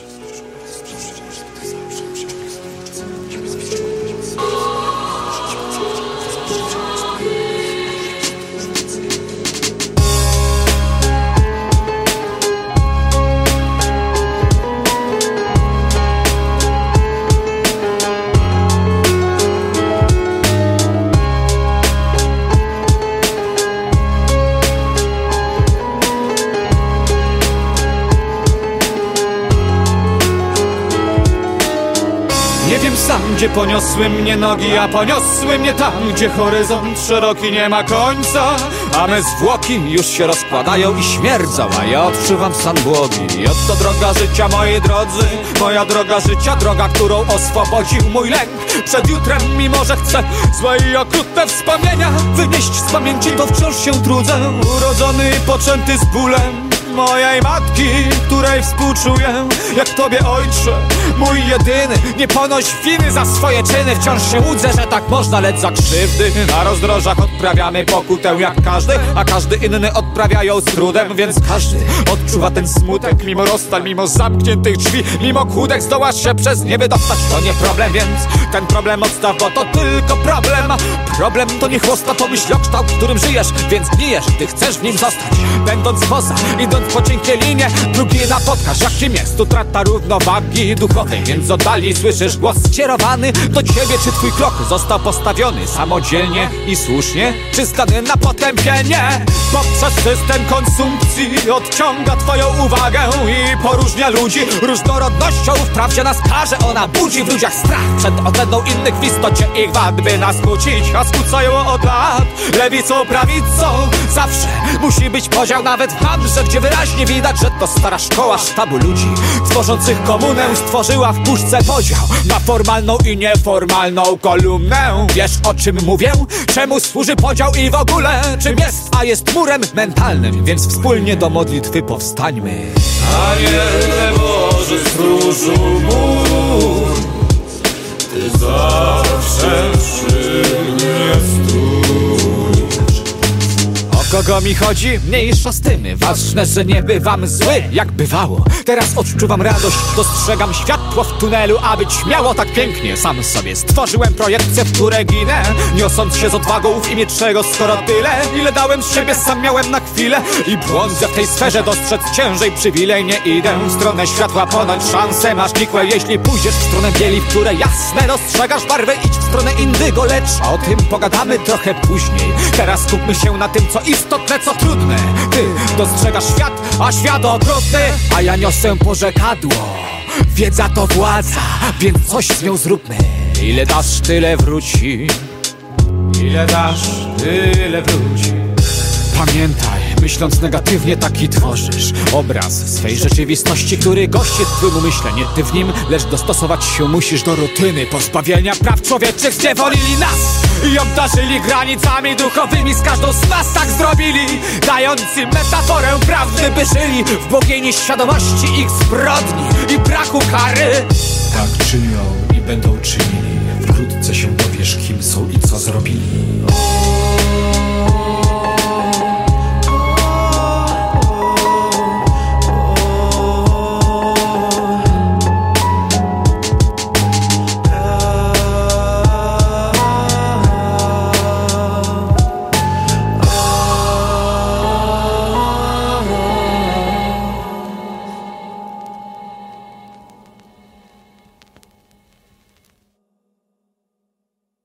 Zawsze, zawsze, zawsze, zawsze, zawsze. Nie wiem sam, gdzie poniosły mnie nogi, a poniosły mnie tam, gdzie horyzont szeroki nie ma końca. A me zwłoki już się rozkładają i śmierdzą, a ja odczuwam stan błogi. I oto droga życia, moi drodzy, moja droga życia, droga, którą oswobodził mój lęk. Przed jutrem, mimo że chcę złe i okrutne wspomnienia wynieść z pamięci, to wciąż się trudzę. Urodzony i poczęty z bólem mojej matki, której współczuję Jak tobie ojcze, mój jedyny. Nie ponoś winy za swoje czyny. Wciąż się łudzę, że tak można, lecz za krzywdy. Na rozdrożach odprawiamy pokutę jak każdy A każdy inny odprawiają z trudem Więc każdy odczuwa ten smutek. Mimo rozstań, mimo zamkniętych drzwi Mimo kłódek zdołasz się przez nie wydostać. To nie problem, więc ten problem odstaw Bo to tylko problem. Problem to nie chłosta, to myślokształt, w którym żyjesz Więc gnijesz, ty chcesz w nim zostać. Będąc poza, idąc po cienkiej linie Drugi napotkasz, jakim jest? Utrata równowagi duchowej Więc z oddali słyszysz głos skierowany do ciebie. Czy twój krok został postawiony samodzielnie i słusznie? Czy skazany na potępienie Poprzez system konsumpcji odciąga twoją uwagę I poróżnia ludzi? Różnorodnością Wprawdzie nas każe, ona budzi w ludziach strach Przed oceną innych w istocie ich wad By nas kłócić, a skłócają od lat. Lewicą, prawicą Zawsze musi być podział nawet w handrze Gdzie wyraźnie widać, że to stara szkoła sztabu ludzi Tworzących komunę stworzyła w puszce podział. Na formalną i nieformalną kolumnę. Wiesz o czym mówię? Czemu służy podział i w ogóle? Czym jest? A jest murem mentalnym? Więc wspólnie do modlitwy powstańmy. Aniele Boży stróżu mur O kogo mi chodzi? Mniejsza z tym Ważne, że nie bywam zły, jak bywało. Teraz odczuwam radość, dostrzegam światło w tunelu A być miało tak pięknie. Sam sobie stworzyłem projekcję, w której ginę Niosąc się z odwagą w imię czego skoro tyle Ile dałem z siebie, sam miałem na chwilę. I błądzę w tej sferze, dostrzec ciężej przywilej Nie idę. W stronę światła, ponoć szanse masz nikłe. Jeśli pójdziesz w stronę bieli, w której jasne dostrzegasz barwę Idź w stronę indygo, lecz o tym pogadamy trochę później. Teraz skupmy się na tym, co istotne, co trudne. Ty dostrzegasz świat, a świat okrutny A ja niosę pożekadło Wiedza to władza, więc coś z nią zróbmy. Ile dasz, tyle wróci. Ile dasz, tyle wróci Pamiętaj, myśląc negatywnie taki tworzysz Obraz swej rzeczywistości, który gości twym umyśle Nie ty w nim, lecz dostosować się musisz do rutyny Pozbawienia praw człowieczych zniewolili nas I obdarzyli granicami duchowymi. Z każdą z nas tak zrobili Dając im metaforę prawdy By żyli w błogiej nieświadomości ich zbrodni I braku kary. Tak czynią i będą czynili. Wkrótce się dowiesz kim są i co zrobili